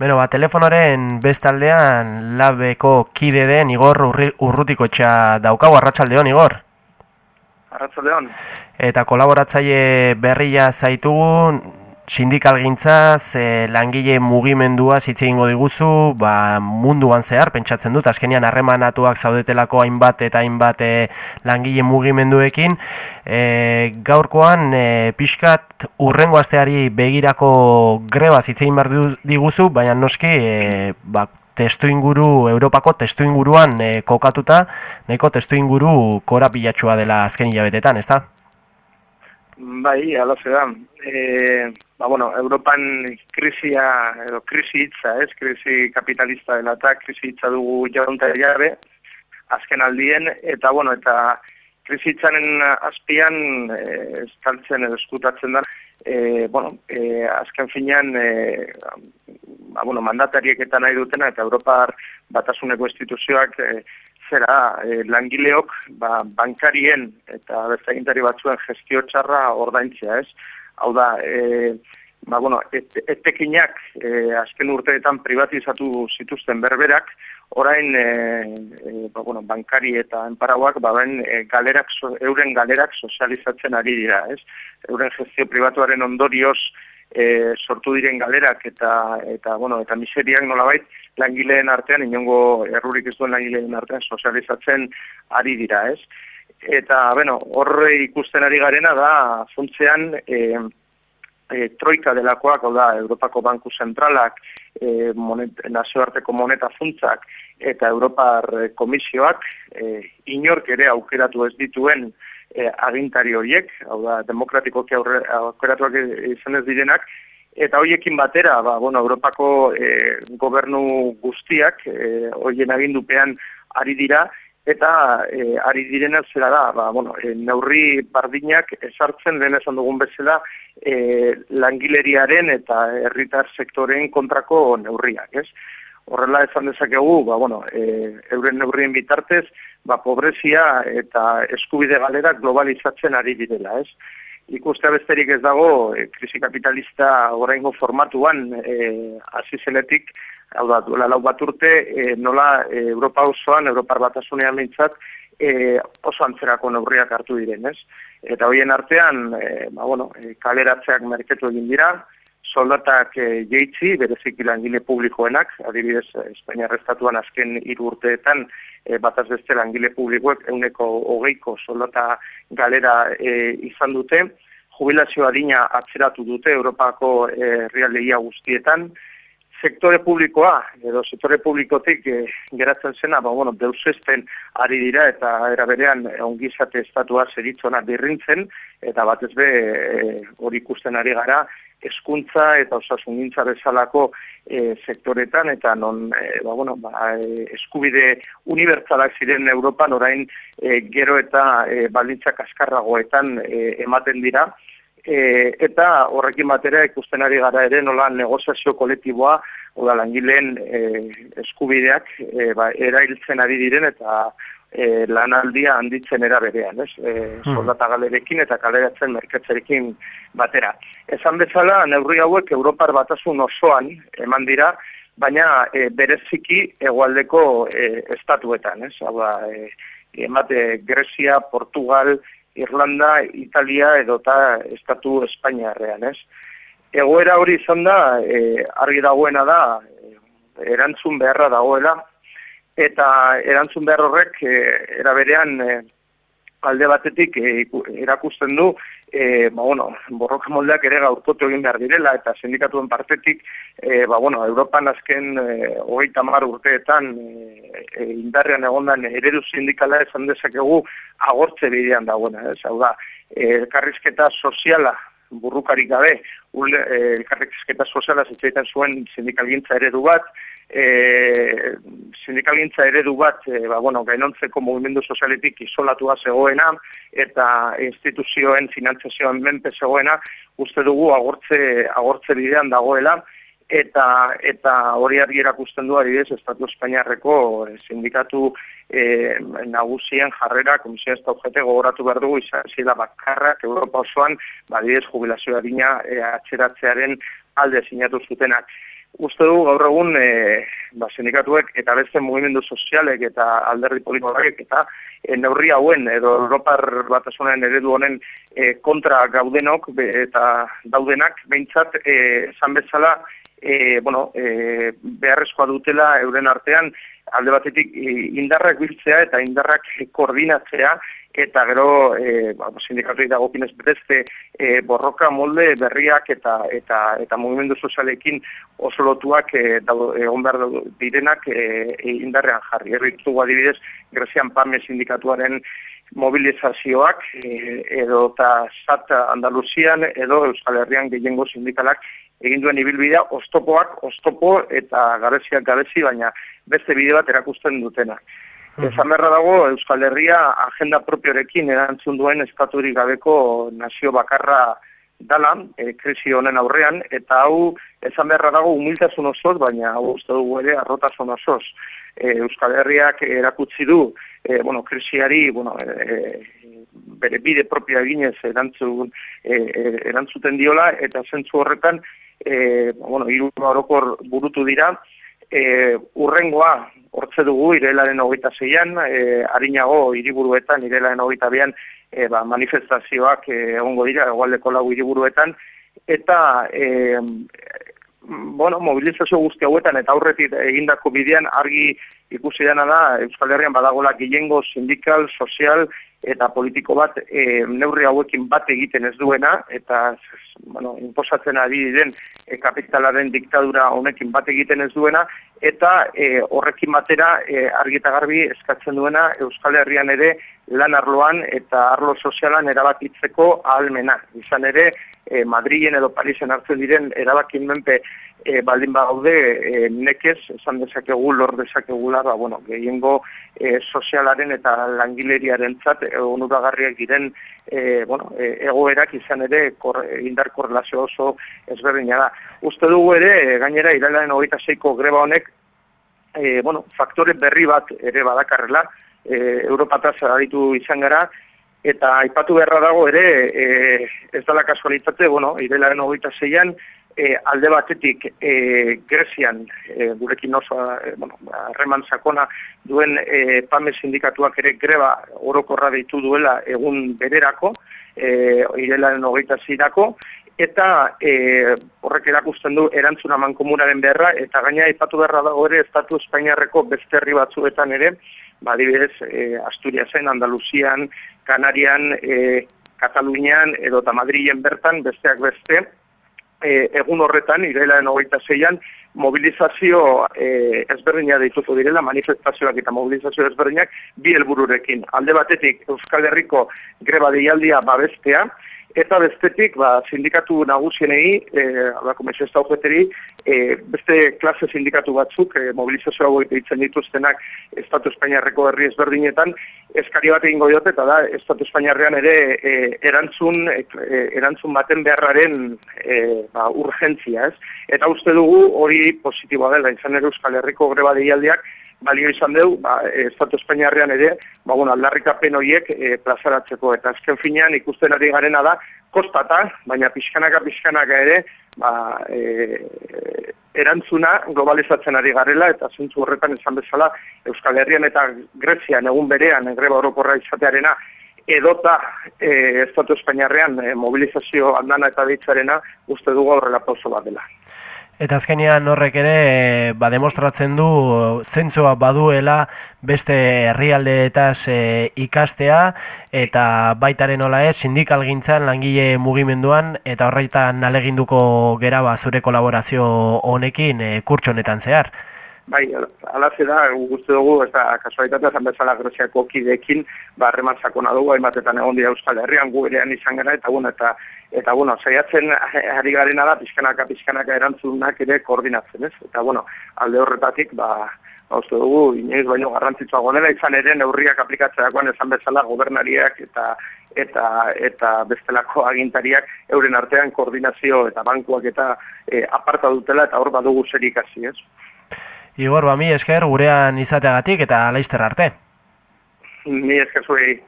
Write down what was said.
Beno, ba, telefonoren bestaldean labeko kide den Igor Urrutiko txa daukau, arratsaldeon Igor? Arratsaldeon. Eta kolaboratzaile berria zaitugu, sindikal gintzaz, e, langile mugimendua zitze ingo diguzu, ba, munduan zehar, pentsatzen dut, azkenian harremanatuak zaudetelako hainbat eta hainbat e, langile mugimenduekin, e, gaurkoan e, pixkat urrengo asteari begirako greba zitze behar diguzu, baina noski, e, ba, testu inguru, Europako testu inguruan e, kokatuta, nahiko testu inguru korapilatxua dela azken hilabetetan, ez da? Bai, ala da. E, ba, bueno, Europan krisia, edo krisi hitza, ez, krisi kapitalista dela eta krisi hitza dugu jaunta jabe, azken aldien, eta, bueno, eta krisi hitzanen azpian, e, estaltzen edo eskutatzen da, e, bueno, e, azken finean, e, ba, bueno, mandatariek eta nahi dutena, eta Europar batasuneko instituzioak, e, zera e, langileok ba, bankarien eta bezagintari batzuen gestio txarra ordaintzea, ez? Hau da, e, ba, bueno, etekinak e, azken urteetan privatizatu zituzten berberak, orain e, e, ba, bueno, bankari eta enparauak ba, ben, e, galerak, euren galerak sozializatzen ari dira, ez? Euren gestio privatuaren ondorioz e, sortu diren galerak eta eta bueno, eta miseriak nolabait langileen artean inongo errurik ez duen langileen artean sozializatzen ari dira, ez? Eta bueno, horre ikusten ari garena da funtzean e, e, troika delakoak, hau da, Europako Banku Zentralak, e, monet, nazioarteko moneta funtzak eta Europar Komisioak e, inork ere aukeratu ez dituen e, agintari horiek, hau da, demokratikoki aukeratuak izan ez direnak, eta horiekin batera, ba, bueno, Europako e, gobernu guztiak, e, horien agindupean ari dira, eta e, ari direna zera da, ba, bueno, e, neurri bardinak esartzen lehen esan dugun bezala e, langileriaren eta herritar sektoren kontrako neurriak, ez? Horrela esan dezakegu, ba, bueno, e, euren neurrien bitartez, ba, pobrezia eta eskubide galera globalizatzen ari direla, ez? Ikuste besterik ez dago, e, krisi kapitalista oraingo formatuan e, hasi zenetik, hau da, duela lau bat urte, e, nola e, Europa osoan, Europar batasunean mintzat, e, oso antzerako neurriak hartu diren, ez? Eta hoien artean, e, ba, bueno, e, kaleratzeak merketu egin dira, soldatak e, jeitzi, berezik langile publikoenak, adibidez, Espainia Estatuan azken hiru urteetan, e, bataz beste langile publikoek euneko hogeiko soldata galera e, izan dute, jubilazio adina atzeratu dute Europako herrialdeia guztietan, sektore publikoa, edo sektore publikotik e, geratzen zena, ba, bueno, deusesten ari dira eta eraberean ongizate estatua zeritzona birrintzen, eta batez be hori ikusten ari gara, eskuntza eta osasun bezalako e, sektoretan, eta non e, ba, bueno, ba, e, eskubide unibertsalak ziren Europan orain e, gero eta e, baldintzak askarragoetan e, ematen dira, e, eta horrekin batera ikusten ari gara ere nola negoziazio kolektiboa, oda langileen e, eskubideak e, ba, erailtzen ari diren, eta e, lanaldia handitzen era berean, ez? E, hmm. soldata galerekin eta kaleratzen merketzerekin batera. Esan bezala, neurri hauek Europar batasun osoan eman dira, baina e, bereziki egualdeko e, estatuetan, ez? Hau da, e, emate Grecia, Portugal, Irlanda, Italia edota estatu Espainiarrean, ez? Egoera hori izan da, e, argi dagoena da, e, erantzun beharra dagoela, eta erantzun behar horrek e, era berean e, alde batetik e, erakusten du e, ba, bueno, borroka moldeak ere gaurkotu egin behar direla eta sindikatuen partetik e, ba, bueno, Europan azken e, hogeita mar urteetan e, e, indarrean egondan eredu sindikala esan dezakegu agortze bidean dagoena, ez? Hau da, elkarrizketa soziala burrukarik gabe, elkarrizketa soziala zitzaitan zuen sindikalgintza eredu bat, e, sindikalintza eredu bat, e, ba, bueno, gainontzeko movimendu sozialetik isolatua zegoena, eta instituzioen finantzazioan menpe zegoena, uste dugu agortze, agortze bidean dagoela, eta eta hori argi erakusten du adibidez Estatu Espainiarreko e, sindikatu e, nagusien jarrera komisio ez objete gogoratu behar dugu izan bakarrak Europa osoan badidez jubilazioa dina e, atzeratzearen alde sinatu zutenak. uste du gaur egun e, ba, sindikatuek eta beste mugimendu sozialek eta alderdi politikoak eta e, neurri hauen edo Europar batasunen eredu honen e, kontra gaudenok eta daudenak behintzat esan bezala e, bueno, e, beharrezkoa dutela euren artean alde batetik indarrak biltzea eta indarrak koordinatzea eta gero e, ba, sindikatu dago pinez e, borroka molde berriak eta eta eta mugimendu sozialekin oso lotuak e, egon behar direnak e, indarrean jarri. Erritu adibidez, Grezian PAME sindikatuaren mobilizazioak e, edo eta SAT Andaluzian edo Euskal Herrian gehiengo sindikalak egin duen ibilbidea oztopoak oztopo eta gareziak garezi, baina beste bide bat erakusten dutena. Ezan berra dago Euskal Herria agenda propiorekin erantzun duen estaturik gabeko nazio bakarra dala, e, krisi honen aurrean, eta hau ezan beharra dago humiltasun osoz, baina hau uste dugu ere arrotasun osoz. E, Euskal Herriak erakutsi du, e, bueno, krisiari, bueno, e, bere bide propioa eginez erantzun, e, erantzuten diola, eta zentzu horretan, e, bueno, iru horokor burutu dira, e, urrengoa hortze dugu irelaren hogeita zeian, e, harinago hiriburuetan irelaren hogeita behan e, ba, manifestazioak e, egongo dira, egualdeko lau hiriburuetan, eta e, bueno, mobilizazio guzti hauetan eta aurretik egindako bidean argi ikusi dena da Euskal Herrian badagola gehiengo sindikal, sozial eta politiko bat e, neurri hauekin bat egiten ez duena eta bueno, imposatzen ari diren e, kapitalaren diktadura honekin bat egiten ez duena eta e, horrekin batera e, argita garbi eskatzen duena Euskal Herrian ere lan arloan eta arlo sozialan erabakitzeko ahalmena. Izan ere, e, Madrilen edo Parisen hartzen diren erabakin menpe e, baldin bagaude e, nekez, esan dezakegu, lor dezakegula, ba, bueno, gehiengo e, sozialaren eta langileriaren zat, e, onuragarriak diren e, bueno, e, egoerak izan ere kor, indar korrelazio oso ezberdina da. Uste dugu ere, gainera, iralaren hogeita zeiko greba honek, e, bueno, faktore berri bat ere badakarrela, e, Europataz aditu izan gara, eta aipatu beharra dago ere, e, ez dala kasualitate, bueno, irelaren hogeita zeian, e, alde batetik e, Grezian, e, gurekin oso, e, bueno, arreman sakona duen e, PAME sindikatuak ere greba orokorra deitu duela egun bererako, e, irelaren hogeita zeirako, eta e, horrek erakusten du erantzuna mankomunaren beharra, eta gaina aipatu beharra dago ere, Estatu Espainiarreko beste herri batzuetan ere, badibidez, e, Asturiasen, Andaluzian, Kanarian, e, Katalunian edo eta Madrilen bertan, besteak beste, e, egun horretan, irelaen hogeita zeian, mobilizazio e, ezberdina ditutu direla, manifestazioak eta mobilizazio ezberdinak, bi helbururekin. Alde batetik, Euskal Herriko greba deialdia babestea, eta bestetik ba, sindikatu nagusienei, e, ba, komisio ez e, beste klase sindikatu batzuk, e, mobilizazio hau ditzen dituztenak Estatu Espainiarreko herri ezberdinetan, eskari bat egingo diote, eta da, Estatu Espainiarrean ere e, erantzun, e, erantzun baten beharraren e, ba, urgentzia, ez? Eta uste dugu hori positiboa dela, izan ere Euskal Herriko greba deialdiak, balio izan dugu, ba, Estatu Espainiarrean ere, ba, bueno, aldarrikapen horiek e, plazaratzeko, eta azken finean ikusten ari garena da, kostata, baina pixkanaka pixkanaka ere, ba, e, erantzuna globalizatzen ari garela, eta zentzu horretan esan bezala, Euskal Herrian eta Grezian egun berean, greba orokorra izatearena, edota e, Estatu Espainiarrean e, mobilizazio andana eta ditzarena uste dugu aurrela pauso bat dela. Eta azkenean horrek ere ba, demostratzen du zentzua baduela beste herrialdeetaz e, ikastea eta baitaren nola ez sindikal gintzan langile mugimenduan eta horretan aleginduko gera ba, zure kolaborazio honekin e, kurtsonetan zehar. Bai, alaze da, guzti dugu, eta kasualitatea zan bezala Greziako kidekin, ba, reman sakona dugu, hainbatetan egon dira Euskal Herrian, gu erean izan gara, eta bueno, eta, eta bueno, saiatzen ari garena da, pizkanaka, pizkanaka erantzunak ere koordinatzen, ez? Eta bueno, alde horretatik, ba, ba uste dugu, inoiz baino garrantzitsua gonela, izan ere neurriak aplikatzerakoan esan bezala gobernariak eta eta eta bestelako agintariak euren artean koordinazio eta bankuak eta e, aparta dutela eta hor badugu zer ikasi, ez? Igor, ba, mi esker gurean izateagatik eta laizter arte. Mi esker zuei.